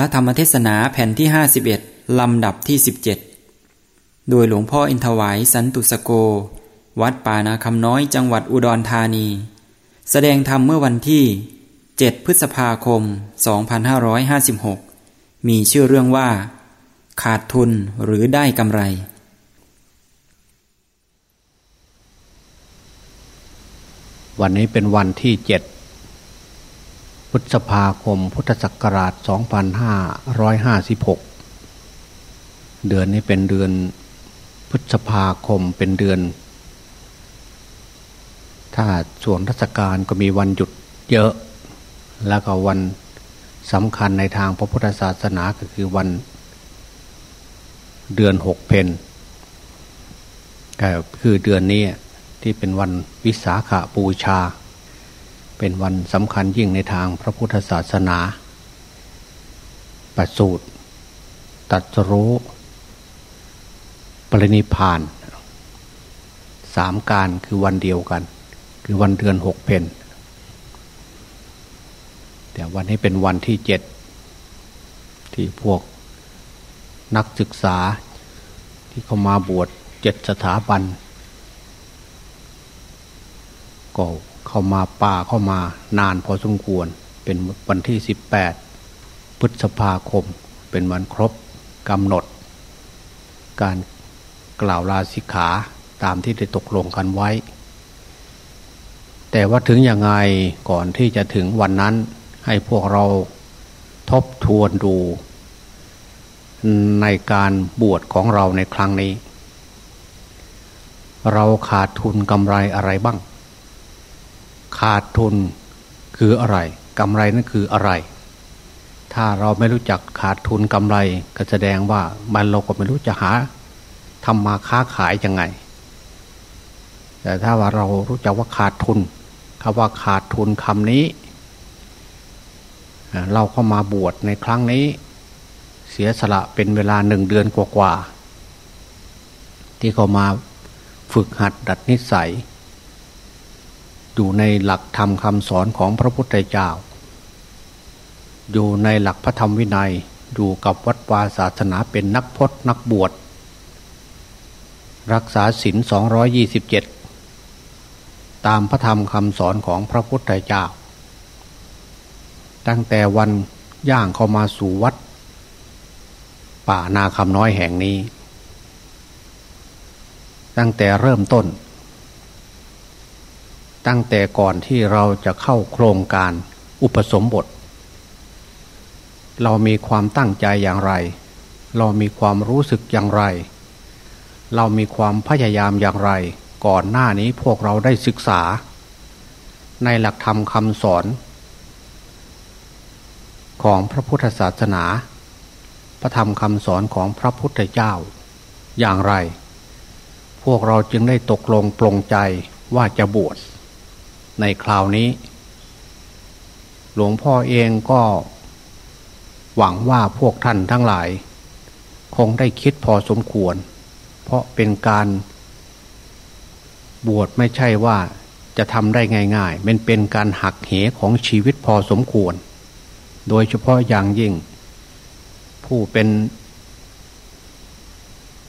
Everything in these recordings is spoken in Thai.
พระธรรมเทศนาแผ่นที่ 51 ลำดับที่ 17 โดยหลวงพ่ออินทวายสันตุสโก วัดป่านาคำน้อยจังหวัดอุดรธานี แสดงธรรมเมื่อวันที่ 7 พฤษภาคม 2556 มีชื่อเรื่องว่า ขาดทุนหรือได้กำไร วันนี้เป็นวันที่เจ็ด พฤษภาคม พุทธศักราช 2556 เดือนนี้เป็นเดือนพฤษภาคมเป็นเดือน ถ้าส่วนราชการก็มีวันหยุดเยอะ แล้วก็วันสำคัญในทางพระพุทธศาสนาก็คือวันเดือนหกเพนก็คือเดือนนี้ที่เป็นวันวิสาขาบูชา เป็นวันสำคัญยิ่งในทางพระพุทธศาสนา ประสูตรตัดรู้ปรินิพานสามการคือวันเดียวกัน คือวันเดือนหกเพนแต่วันนี้เป็นวันที่เจ็ดที่พวกนักศึกษาที่เขามาบวชเจ็ดสถาบันก็ เข้ามาป่าเข้ามานานพอสมควร เป็นวันที่สิบแปดพฤษภาคม เป็นวันครบกำหนด การกล่าวลาสิกขาตามที่ได้ตกลงกันไว้ แต่ว่าถึงยังไงก่อนที่จะถึงวันนั้นให้พวกเราทบทวนดู ในการบวชของเราในครั้งนี้ เราขาดทุนกำไรอะไรบ้าง ขาดทุนคืออะไรกำไรนั่นคืออะไร ถ้าเราไม่รู้จักขาดทุนกำไรก็แสดงว่ามันเราก็ไม่รู้จะหาทำมาค้าขายยังไง แต่ถ้าว่าเรารู้จักว่าขาดทุนคำว่าขาดทุนคำนี้ เราเข้ามาบวชในครั้งนี้ เสียสละเป็นเวลาหนึ่งเดือนกว่าๆที่เขามาฝึกหัดดัดนิสัย อยู่ในหลักธรรมคำสอนของพระพุทธเจ้า อยู่ในหลักพระธรรมวินัยอยู่กับวัดวาศาสนาเป็นนักพจนักบวช รักษาศีลสองยี่สิบเจ็ดตามพระธรรมคำสอนของพระพุทธเจ้า ตั้งแต่วันย่างเข้ามาสู่วัด ป่านาคำน้อยแห่งนี้ ตั้งแต่เริ่มต้น ตั้งแต่ก่อนที่เราจะเข้าโครงการอุปสมบท เรามีความตั้งใจอย่างไร เรามีความรู้สึกอย่างไร เรามีความพยายามอย่างไร ก่อนหน้านี้พวกเราได้ศึกษา ในหลักธรรมคำสอน ของพระพุทธศาสนา พระธรรมคำสอนของพระพุทธเจ้า อย่างไร พวกเราจึงได้ตกลงปลงใจว่าจะบวช ในคราวนี้ หลวงพ่อเองก็หวังว่าพวกท่านทั้งหลาย คงได้คิดพอสมควร เพราะเป็นการบวชไม่ใช่ว่าจะทำได้ง่ายๆ มันเป็นการหักเหของชีวิตพอสมควร โดยเฉพาะอย่างยิ่ง ผู้เป็น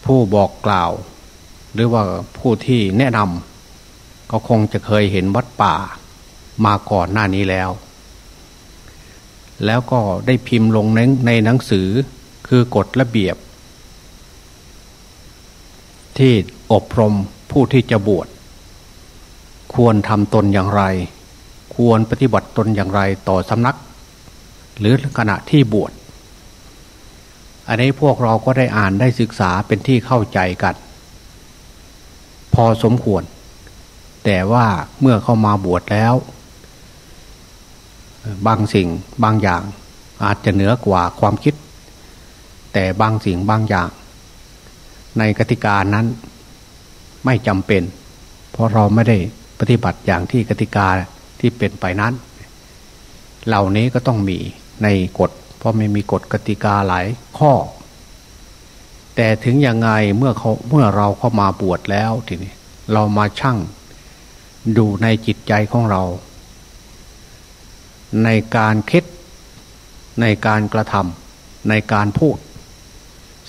ผู้บอกกล่าว หรือว่าผู้ที่แนะนำ ก็คงจะเคยเห็นวัดป่ามาก่อนหน้านี้แล้ว แล้วก็ได้พิมพ์ลงในในหนังสือคือกฎระเบียบ ที่อบรมผู้ที่จะบวชควรทำตนอย่างไร ควรปฏิบัติตนอย่างไรต่อสำนัก หรือขณะที่บวชอันนี้พวกเราก็ได้อ่านได้ศึกษาเป็นที่เข้าใจกัน พอสมควร แต่ว่าเมื่อเข้ามาบวชแล้ว บางสิ่งบางอย่างอาจจะเหนือกว่าความคิด แต่บางสิ่งบางอย่าง ในกติกานั้นไม่จำเป็น เพราะเราไม่ได้ปฏิบัติอย่างที่กติกาที่เป็นไปนั้น เหล่านี้ก็ต้องมีในกฎ เพราะไม่มีกฎกติกาหลายข้อ แต่ถึงยังไงเมื่อเขาเมื่อเราเข้ามาบวชแล้วทีนี้เรามาชั่ง ดูในจิตใจของเรา ในการคิดในการกระทในการพูด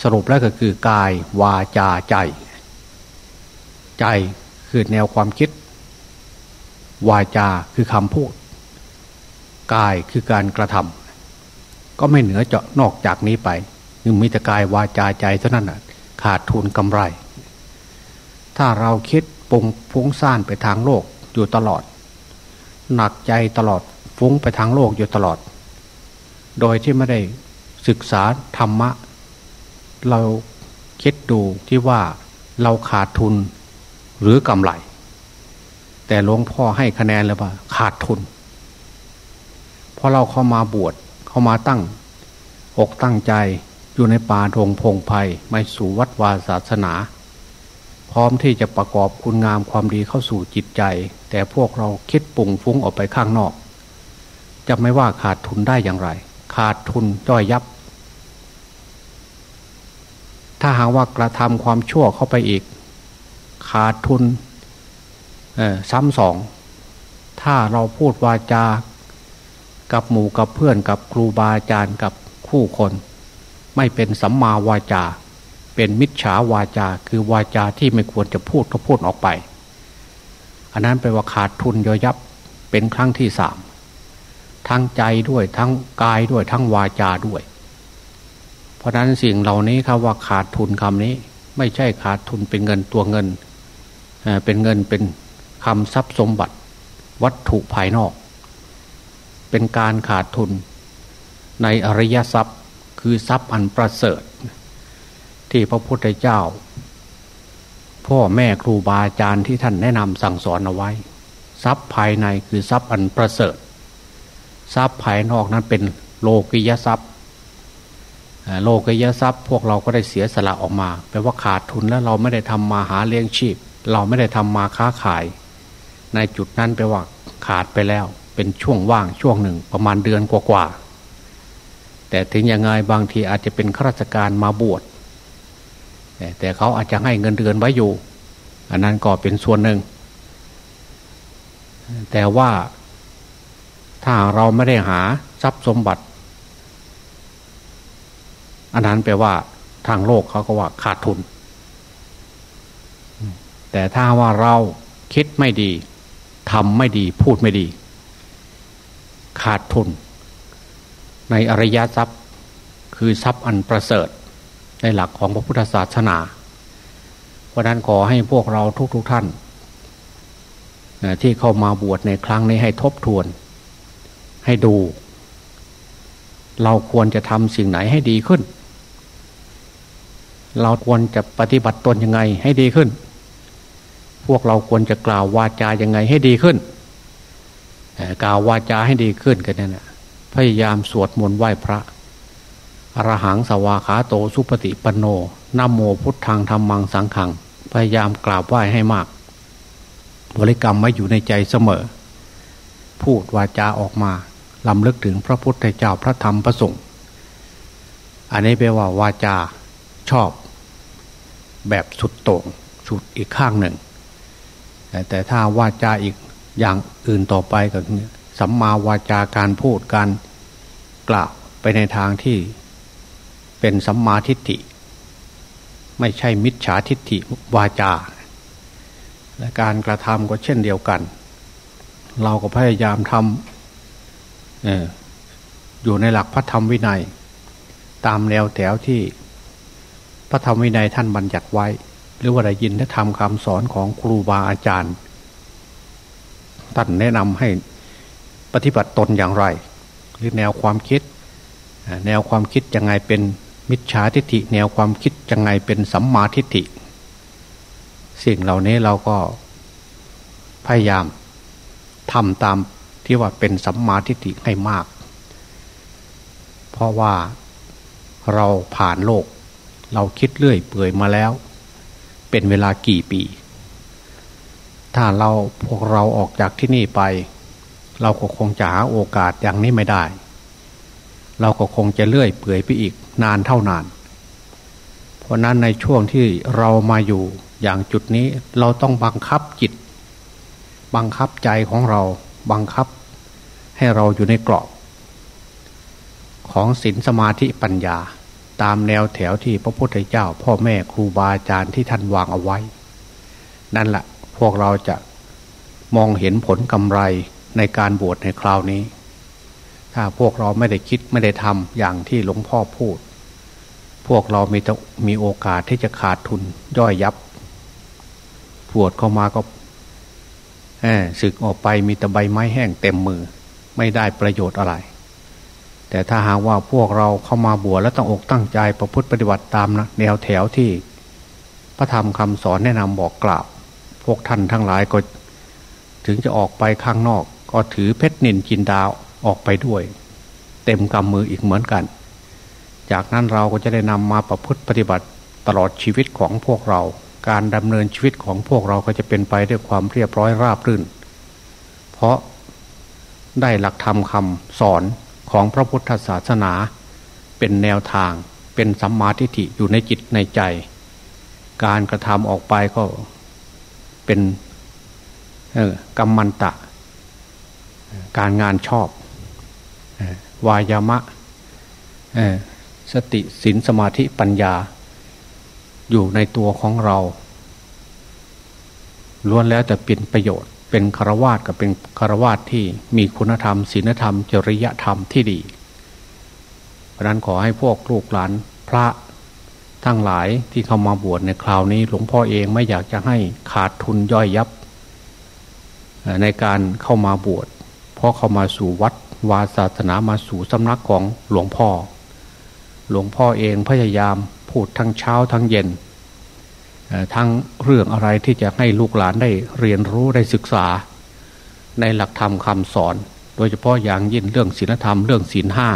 สรุปแล้วก็คือกายวาจาใจ ใจคือแนวความคิด วาจาคือคำพูด กายคือการกระทำก็ไม่เหนือเจาะนอกจากนี้ไปยังมีแต่กายวาจาใจเท่านั้นขาดทุนกำไร ถ้าเราคิด ปุงฟุ้งซ่านไปทางโลกอยู่ตลอด หนักใจตลอดฟุ้งไปทางโลกอยู่ตลอด โดยที่ไม่ได้ศึกษาธรรมะ เราคิดดูที่ว่าเราขาดทุนหรือกำไร แต่หลวงพ่อให้คะแนนเลยว่าขาดทุนพอเราเข้ามาบวชเข้ามาตั้ง อกตั้งใจอยู่ในป่าดงพงไพ่ไม่สู่วัดวาศาสนา พร้อมที่จะประกอบคุณงามความดีเข้าสู่จิตใจ แต่พวกเราคิดปุ่งฟุ้งออกไปข้างนอก จะไม่ว่าขาดทุนได้อย่างไร ขาดทุนจ้อยยับ ถ้าหากว่ากระทำความชั่วเข้าไปอีก ขาดทุนซ้ำสอง ถ้าเราพูดวาจา กับหมู่กับเพื่อนกับครูบาอาจารย์กับคู่คน ไม่เป็นสัมมาวาจา เป็นมิจฉาวาจา คือวาจาที่ไม่ควรจะพูดก็พูดออกไป อันนั้นแปลว่าขาดทุนย่อยยับเป็นครั้งที่สามทั้งใจด้วยทั้งกายด้วยทั้งวาจาด้วย เพราะนั้นสิ่งเหล่านี้ครับว่าขาดทุนคำนี้ ไม่ใช่ขาดทุนเป็นเงินตัวเงินเป็นเงินเป็นคำทรัพย์สมบัติ วัตถุภายนอก เป็นการขาดทุนในอริยทรัพย์คือทรัพย์อันประเสริฐ ที่พระพุทธเจ้า พ่อแม่ครูบาอาจารย์ที่ท่านแนะนำสั่งสอนเอาไว้ ทรัพย์ภายในคือทรัพย์อันประเสริฐ ทรัพย์ภายนอกนั้นเป็นโลกิยทรัพย์ โลกิยทรัพย์พวกเราก็ได้เสียสละออกมาแปลว่าขาดทุนแล้วเราไม่ได้ทำมาหาเลี้ยงชีพ เราไม่ได้ทำมาค้าขาย ในจุดนั้นแปลว่าขาดไปแล้ว เป็นช่วงว่างช่วงหนึ่งประมาณเดือนกว่าๆแต่ถึงยังไงบางทีอาจจะเป็นข้าราชการมาบวช แต่เขาอาจจะให้เงินเดือนไว้อยู่ อันนั้นก็เป็นส่วนหนึ่ง แต่ว่าถ้าเราไม่ได้หาทรัพย์สมบัติ อันนั้นแปลว่าทางโลกเขาก็ว่าขาดทุน แต่ถ้าว่าเราคิดไม่ดีทำไม่ดีพูดไม่ดี ขาดทุน ในอริยทรัพย์คือทรัพย์อันประเสริฐ ในหลักของพระพุทธศาสนา เพราะนั้นขอให้พวกเราทุกๆทท่าน ที่เข้ามาบวชในครั้งนี้ให้ทบทวน ให้ดู เราควรจะทำสิ่งไหนให้ดีขึ้น เราควรจะปฏิบัติตนยังไงให้ดีขึ้น พวกเราควรจะกล่าววาจายังไงให้ดีขึ้น กล่าววาจาให้ดีขึ้นกันนั่นแหละพยายามสวดมนต์ไหว้พระ รหังสวาขาโตสุปฏิปันโนนโมพุทธังธรรมังสังขัง พยายามกราบไหว้ให้มาก บริกรรมไว้อยู่ในใจเสมอ พูดวาจาออกมาลำลึกถึงพระพุทธเจ้าพระธรรมพระสงฆ์อันนี้แปลว่าวาจาชอบ แบบสุดโต่งสุดอีกข้างหนึ่ง แต่ถ้าวาจาอีกอย่างอื่นต่อไปก็สัมมาวาจาการพูดการกล่าวไปในทางที่ เป็นสัมมาทิฏฐิ ไม่ใช่มิจฉาทิฏฐิวาจา และการกระทำก็เช่นเดียวกัน เราก็พยายามทำออยู่ในหลักพระธรรมวินัย ตามแนวแถวที่พระธรรมวินัยท่านบัญญัติไว้ หรือว่าได้ยินได้ทำคำสอนของครูบาอาจารย์ท่านแนะนำให้ปฏิบัติตนอย่างไร หรือแนวความคิด แนวความคิดยังไงเป็น มิจฉาทิฏฐิแนวความคิดยังไงเป็นสัมมาทิฏฐิ สิ่งเหล่านี้เราก็พยายามทำตามที่ว่าเป็นสัมมาทิฏฐิให้มาก เพราะว่าเราผ่านโลก เราคิดเรื่อยเปื่อยมาแล้ว เป็นเวลากี่ปี ถ้าเราพวกเราออกจากที่นี่ไป เราก็คงจะหาโอกาสอย่างนี้ไม่ได้ เราก็คงจะเลื่อยเปื่อยไปอีก นานเท่านาน เพราะนั้นในช่วงที่เรามาอยู่อย่างจุดนี้เราต้องบังคับจิต บังคับใจของเราบังคับให้เราอยู่ในกรอบ ของศีลสมาธิปัญญา ตามแนวแถวที่พระพุทธเจ้า พ่อแม่ครูบาอาจารย์ที่ท่านวางเอาไว้ นั่นแหละพวกเราจะมองเห็นผลกำไรในการบวชในคราวนี้ ถ้าพวกเราไม่ได้คิดไม่ได้ทำอย่างที่หลวงพ่อพูด พวกเรามีมีโอกาสที่จะขาดทุนย่อยยับปวดเข้ามาก็สึกออกไปมีแต่ใบไม้แห้งเต็มมือ ไม่ได้ประโยชน์อะไร แต่ถ้าหากว่าพวกเราเข้ามาบวชแล้วต้องอกตั้งใจประพฤติปฏิบัติตามนะแนวแถวที่ พระธรรมคำสอนแนะนำบอกกล่าว พวกท่านทั้งหลายก็ ถึงจะออกไปข้างนอก ก็ถือเพชรนินจินดาวออกไปด้วย เต็มกำมืออีกเหมือนกัน จากนั้นเราก็จะได้นำมาประพฤติปฏิบัติตลอดชีวิตของพวกเรา การดำเนินชีวิตของพวกเราก็จะเป็นไปด้วยความเรียบร้อยราบรื่น เพราะได้หลักธรรมคำสอนของพระพุทธศาสนา เป็นแนวทาง เป็นสัมมาทิฏฐิอยู่ในจิตในใจ การกระทำออกไปก็เป็นกรรมันตะ การงานชอบ วายามะ สติสินสมาธิปัญญา อยู่ในตัวของเราล้วนแล้วแต่เป็นประโยชน์ เป็นคารวาสกับเป็นคารวาสที่มีคุณธรรมศีลธรรม จริยธรรมที่ดี เพราะนั้นขอให้พวกลูกหลานพระทั้งหลายที่เข้ามาบวชในคราวนี้ หลวงพ่อเองไม่อยากจะให้ขาดทุนย่อยยับ ในการเข้ามาบวชเพราะเข้ามาสู่วัดวาศาสนามาสู่สำนักของหลวงพ่อ หลวงพ่อเองพยายามพูดทั้งเช้าทั้งเย็นทั้งเรื่องอะไรที่จะให้ลูกหลานได้เรียนรู้ได้ศึกษา ในหลักธรรมคำสอน โดยเฉพาะอย่างยิ่งเรื่องศีลธรรมเรื่องศีลห้า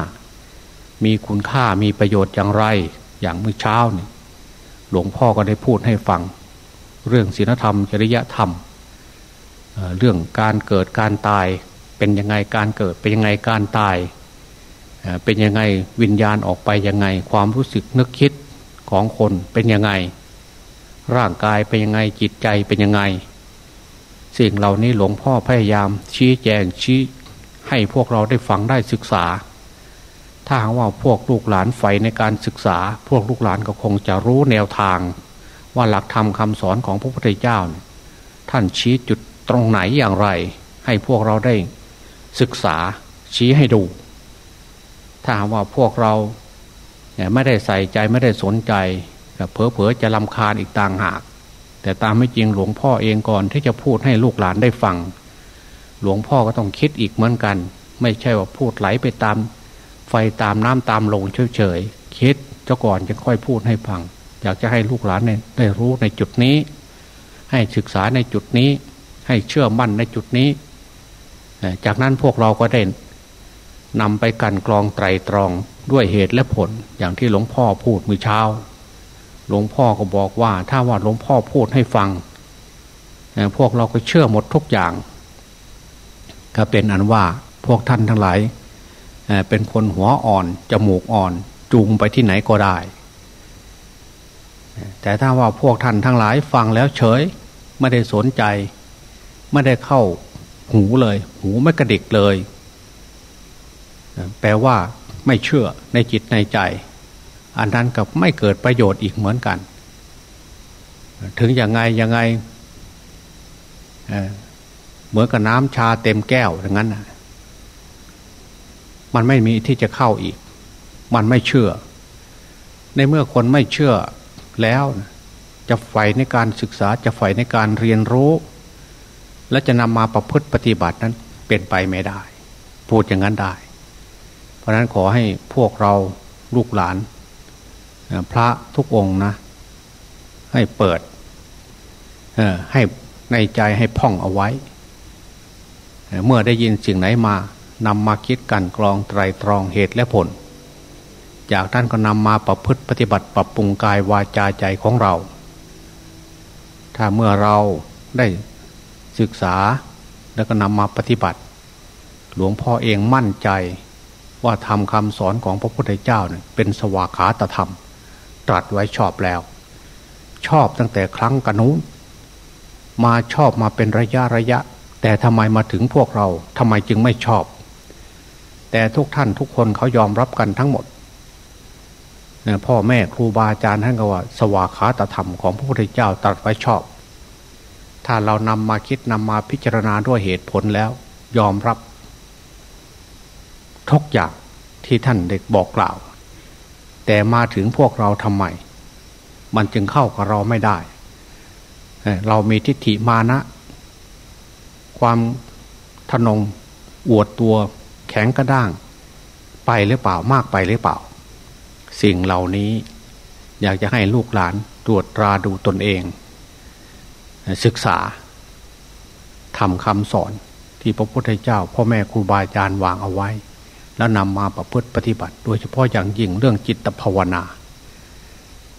มีคุณค่ามีประโยชน์อย่างไรอย่างเมื่อเช้านี่หลวงพ่อก็ได้พูดให้ฟัง เรื่องศีลธรรมจริยธรรม เรื่องการเกิดการตายเป็นยังไงการเกิดเป็นยังไงการตาย เป็นยังไงวิญญาณออกไปยังไง ความรู้สึกนึกคิดของคนเป็นยังไง ร่างกายเป็นยังไงจิตใจเป็นยังไง สิ่งเหล่านี้หลวงพ่อพยายาม ชี้แจงชี้ให้พวกเราได้ฟังได้ศึกษา ถ้าหากว่าพวกลูกหลานใฝ่ในการศึกษา พวกลูกหลานก็คงจะรู้แนวทาง ว่าหลักธรรมคำสอนของพระพุทธเจ้า ท่านชี้จุดตรงไหนอย่างไร ให้พวกเราได้ศึกษาชี้ให้ดู ถ้าว่าพวกเราไม่ได้ใส่ใจไม่ได้สนใจเผลอๆจะลำคาญอีกต่างหาก แต่ตามไม่จริงหลวงพ่อเองก่อนที่จะพูดให้ลูกหลานได้ฟัง หลวงพ่อก็ต้องคิดอีกเหมือนกัน ไม่ใช่ว่าพูดไหลไปตาม ไฟตามน้ำตามลงเฉยๆคิดเจ้าก่อนจะค่อยพูดให้ฟัง อยากจะให้ลูกหลานได้รู้ในจุดนี้ ให้ศึกษาในจุดนี้ ให้เชื่อมั่นในจุดนี้ จากนั้นพวกเราก็ได้ นำไปกันกรองไตรตรองด้วยเหตุและผลอย่างที่หลวงพ่อพูดมือเช้า หลวงพ่อก็บอกว่า ถ้าว่าหลวงพ่อพูดให้ฟัง พวกเราก็เชื่อหมดทุกอย่าง ก็เป็นอันว่าพวกท่านทั้งหลาย เป็นคนหัวอ่อนจมูกอ่อน จูงไปที่ไหนก็ได้ แต่ถ้าว่าพวกท่านทั้งหลายฟังแล้วเฉยไม่ได้สนใจ ไม่ได้เข้าหูเลย หูไม่กระดิกเลย แปลว่าไม่เชื่อในจิตในใจ อันนั้นกับไม่เกิดประโยชน์อีกเหมือนกัน ถึงอย่างไงยังไงเหมือนกับน้ำชาเต็มแก้วอย่างนั้นมันไม่มีที่จะเข้าอีก มันไม่เชื่อ ในเมื่อคนไม่เชื่อแล้วจะใฝ่ในการศึกษาจะใฝ่ในการเรียนรู้ และจะนำมาประพฤติปฏิบัตินั้นเป็นไปไม่ได้ พูดอย่างนั้นได้ เพราะนั้นขอให้พวกเราลูกหลาน พระทุกองนะ ให้เปิดให้ในใจให้พ่องเอาไว้ เมื่อได้ยินสิ่งไหนมานำมาคิดกันกรองไตรตรองเหตุและผล จากท่านก็นำมาประพฤติปฏิบัติปรับปรุงกายวาจาใจของเรา ถ้าเมื่อเราได้ศึกษาแล้วก็นำมาปฏิบัติ หลวงพ่อเองมั่นใจ ว่าทำคำสอนของพระพุทธเจ้าเนี่ยเป็นสวากขาตธรรม ตรัสไว้ชอบแล้ว ชอบตั้งแต่ครั้งกนู้นมาชอบมาเป็นระยะระยะ แต่ทำไมมาถึงพวกเราทำไมจึงไม่ชอบ แต่ทุกท่านทุกคนเขายอมรับกันทั้งหมดพ่อแม่ครูบาอาจารย์ท่านก็ว่า สวากขาตธรรมของพระพุทธเจ้าตรัสไว้ชอบ ถ้าเรานำมาคิดนำมาพิจารณาด้วยเหตุผลแล้ว ยอมรับ ทุกอย่างที่ท่านเด็กบอกกล่าว แต่มาถึงพวกเราทำไม มันจึงเข้ากับเราไม่ได้ เรามีทิฏฐิมานะ ความทนงอวดตัวแข็งกระด้าง ไปหรือเปล่ามากไปหรือเปล่า สิ่งเหล่านี้อยากจะให้ลูกหลานตรวจตราดูตนเอง ศึกษาทำคำสอนที่พระพุทธเจ้า พ่อแม่ครูบาอาจารย์วางเอาไว้ แล้วนำมาประพฤติปฏิบัติ โดยเฉพาะอย่างยิ่งเรื่องจิตภาวนา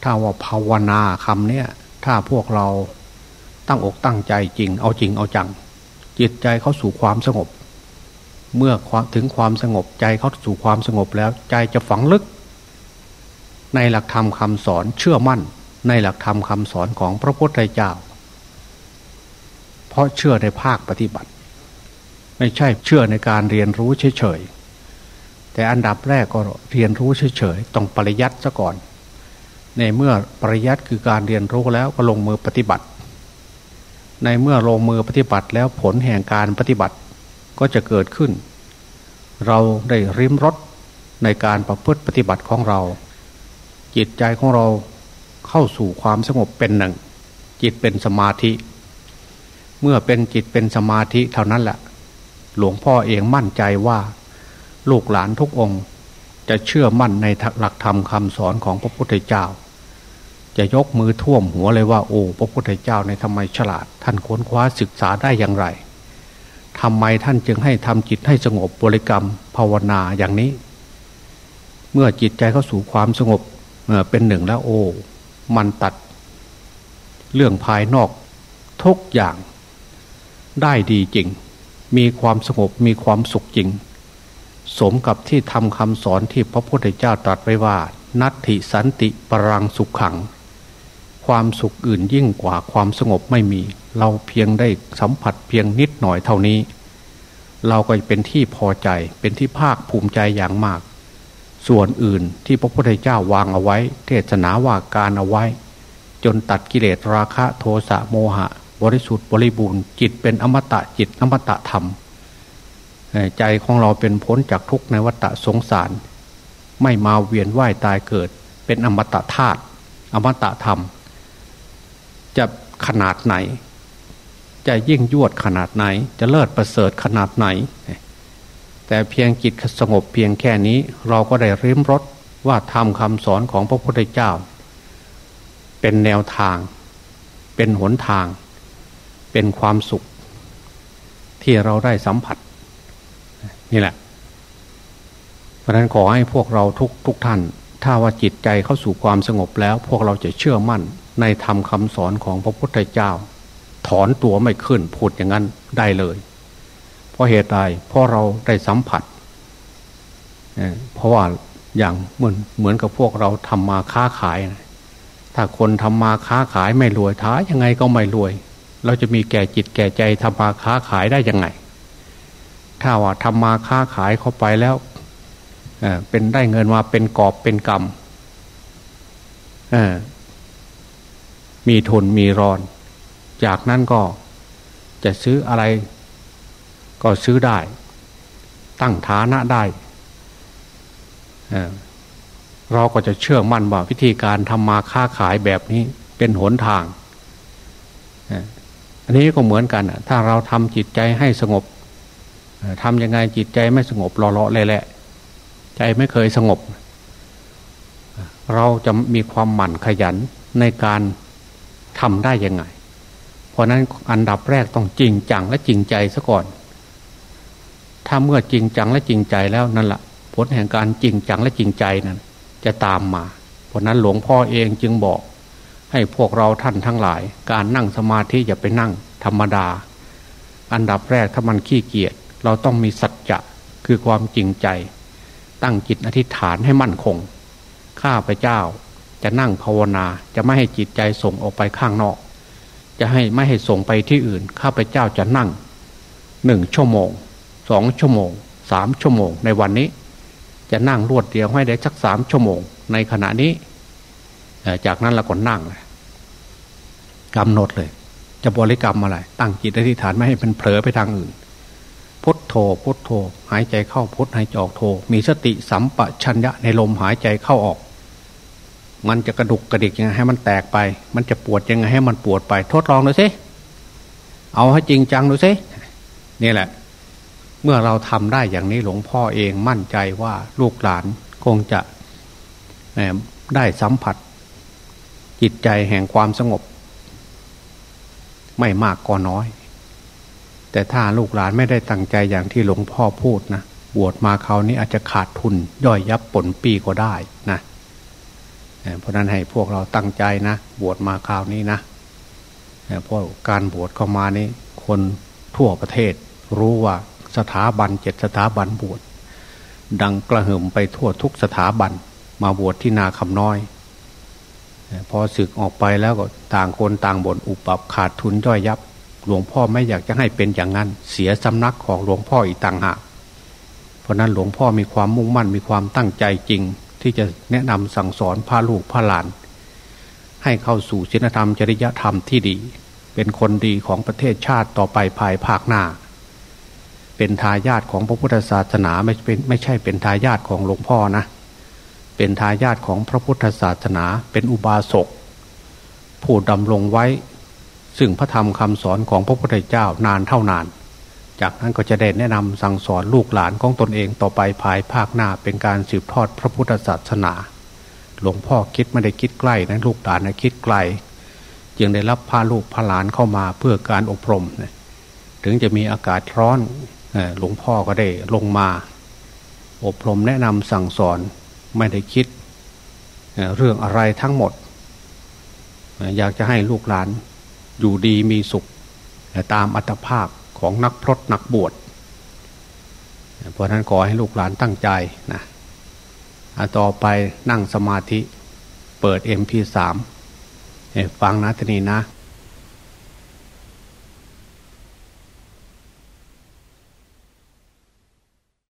ถ้าว่าภาวนาคำเนี้ยถ้าพวกเราตั้งอกตั้งใจจริง เอาจริงเอาจัง จิตใจเขาสู่ความสงบ เมื่อถึงความสงบใจเขาสู่ความสงบแล้วใจจะฝังลึก ในหลักธรรมคาสอนเชื่อมั่น ในหลักธรรมคาสอนของพระพุทธเจ้า เพราะเชื่อในภาคปฏิบัติ ไม่ใช่เชื่อในการเรียนรู้เฉยๆ แต่อันดับแรกก็เรียนรู้เฉยๆต้องปริยัติซะก่อน ในเมื่อปริยัติคือการเรียนรู้แล้วก็ลงมือปฏิบัติ ในเมื่อลงมือปฏิบัติแล้วผลแห่งการปฏิบัติก็จะเกิดขึ้น เราได้ริมรถในการประพฤติปฏิบัติของเรา จิตใจของเราเข้าสู่ความสงบเป็นหนึ่ง จิตเป็นสมาธิ เมื่อเป็นจิตเป็นสมาธิเท่านั้นแหละ หลวงพ่อเองมั่นใจว่า ลูกหลานทุกองค์ จะเชื่อมั่นในหลักธรรมคำสอนของพระพุทธเจ้า จะยกมือท่วมหัวเลยว่าโอ้พระพุทธเจ้าในทำไมฉลาด ท่านค้นคว้าศึกษาได้อย่างไรทำไมท่านจึงให้ทำจิตให้สงบบริกรรมภาวนาอย่างนี้ เมื่อจิตใจเข้าสู่ความสงบเป็นหนึ่งแล้วโอ้มันตัด เรื่องภายนอกทุกอย่างได้ดีจริง มีความสงบมีความสุขจริง สมกับที่ทำคำสอนที่พระพุทธเจ้าตรัสไว้ว่า นัตถิสันติปรังสุขขัง ความสุขอื่นยิ่งกว่าความสงบไม่มี เราเพียงได้สัมผัสเพียงนิดหน่อยเท่านี้ เราก็เป็นที่พอใจเป็นที่ภาคภูมิใจอย่างมาก ส่วนอื่นที่พระพุทธเจ้าวางเอาไว้ เทศนาว่าการเอาไว้ จนตัดกิเลสราคะโทสะโมหะ บริสุทธิ์บริบูรณ์จิตเป็นอมตะจิตอมตะธรรม ใจของเราเป็นพ้นจากทุกในวัฏสงสาร ไม่มาเวียนว่ายตายเกิด เป็นอมตะธาตุอมตะธรรม จะขนาดไหน จะยิ่งยวดขนาดไหน จะเลิศประเสริฐขนาดไหน แต่เพียงจิตสงบเพียงแค่นี้เราก็ได้ริมรถว่าทำคำสอนของพระพุทธเจ้า เป็นแนวทาง เป็นหนทาง เป็นความสุข ที่เราได้สัมผัส นี่แหละ เพราะนั้นขอให้พวกเราทุกทุกท่าน ถ้าว่าจิตใจเข้าสู่ความสงบแล้ว พวกเราจะเชื่อมั่นในธรรมคำสอนของพระพุทธเจ้า ถอนตัวไม่ขึ้นพูดอย่างนั้นได้เลย เพราะเหตุใดเพราะเราได้สัมผัสเพราะว่าอย่างเหมือนเหมือนกับพวกเราทำมาค้าขาย ถ้าคนทำมาค้าขายไม่รวยท้ายังไงก็ไม่รวย เราจะมีแก่จิตแก่ใจทำมาค้าขายได้ยังไง ถ้าว่าทำมาค้าขายเข้าไปแล้วเป็นได้เงินมาเป็นกอบเป็นกรรมมีทุนมีรอน จากนั้นก็จะซื้ออะไร ก็ซื้อได้ ตั้งฐานะได้เราก็จะเชื่อมั่นว่าวิธีการทำมาค้าขายแบบนี้เป็นหนทาง อันนี้ก็เหมือนกัน ถ้าเราทำจิตใจให้สงบ ทำยังไงจิตใจไม่สงบรอเลาะเลยแหละ ใจไม่เคยสงบ เราจะมีความหมั่นขยันในการทำได้ยังไง เพราะนั้นอันดับแรกต้องจริงจังและจริงใจซะก่อน ถ้าเมื่อจริงจังและจริงใจแล้วนั่นแหละผลแห่งการจริงจังและจริงใจนั้นจะตามมา เพราะนั้นหลวงพ่อเองจึงบอก ให้พวกเราท่านทั้งหลาย การนั่งสมาธิอย่าไปนั่งธรรมดา อันดับแรกถ้ามันขี้เกียจ เราต้องมีสัจจะคือความจริงใจ ตั้งจิตอธิษฐานให้มั่นคง ข้าพเจ้าจะนั่งภาวนาจะไม่ให้จิตใจส่งออกไปข้างนอก จะให้ไม่ให้ส่งไปที่อื่น ข้าพเจ้าจะนั่งหนึ่งชั่วโมงสองชั่วโมงสามชั่วโมง ในวันนี้ จะนั่งรวดเดียวให้ได้สักสามชั่วโมง ในขณะนี้ จากนั้นเราก็นั่งกำหนดเลย จะบริกรรมอะไร ตั้งจิตอธิษฐานไม่ให้มันเผลอไปทางอื่น พุทโธพุทโธ หายใจเข้าพุทหายใจออกโธ มีสติสัมปชัญญะในลมหายใจเข้าออก มันจะกระดุกกระดิกยังไงให้มันแตกไป มันจะปวดยังไงให้มันปวดไป ทดลองดูสิเอาให้จริงจังดูสินี่แหละ เมื่อเราทำได้อย่างนี้หลวงพ่อเองมั่นใจว่าลูกหลานคงจะได้สัมผัส จิตใจแห่งความสงบ ไม่มากก็น้อย แต่ถ้าลูกหลานไม่ได้ตั้งใจอย่างที่หลวงพ่อพูดนะบวชมาคราวนี้อาจจะขาดทุนย่อยยับผลปีก็ได้นะเพราะนั้นให้พวกเราตั้งใจนะบวชมาคราวนี้นะเพราะการบวชเข้ามานี้คนทั่วประเทศรู้ว่าสถาบันเจ็ดสถาบันบวชดังกระหึ่มไปทั่วทุกสถาบันมาบวชที่นาคำน้อย พอศึกออกไปแล้วก็ต่างคนต่างบ่นอุปบขาดทุนย่อยยับ หลวงพ่อไม่อยากจะให้เป็นอย่างนั้น เสียสำนักของหลวงพ่ออีกต่างหากเพราะนั้นหลวงพ่อมีความมุ่งมั่นมีความตั้งใจจริง ที่จะแนะนำสั่งสอนพาลูกพาหลาน ให้เข้าสู่ศีลธรรมจริยธรรมที่ดี เป็นคนดีของประเทศชาติต่อไปภายภาคหน้า เป็นทายาทของพระพุทธศาสนาไม่เป็นไม่ใช่เป็นทายาทของหลวงพ่อนะ เป็นทายาทของพระพุทธศาสนา เป็นอุบาสกผู้ดำรงไว้ ซึ่งพระธรรมคำสอนของพระพุทธเจ้านานเท่านาน จากนั้นก็จะได้แนะนำสั่งสอนลูกหลานของตนเองต่อไปภายภาคหน้าเป็นการสืบทอดพระพุทธศาสนา หลวงพ่อคิดไม่ได้คิดใกล้นะลูกหลานนะคิดไกล จึงได้รับพาลูกพาหลานเข้ามาเพื่อการอบรม ถึงจะมีอากาศร้อนหลวงพ่อก็ได้ลงมา อบรมแนะนำสั่งสอนไม่ได้คิดเรื่องอะไรทั้งหมด อยากจะให้ลูกหลาน อยู่ดีมีสุข ตามอัตภาพของนักพรตนักบวชเพราะนั้นขอให้ลูกหลานตั้งใจนะต่อไปนั่งสมาธิเปิด MP3 ฟังนะทีนี้นะ